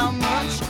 how much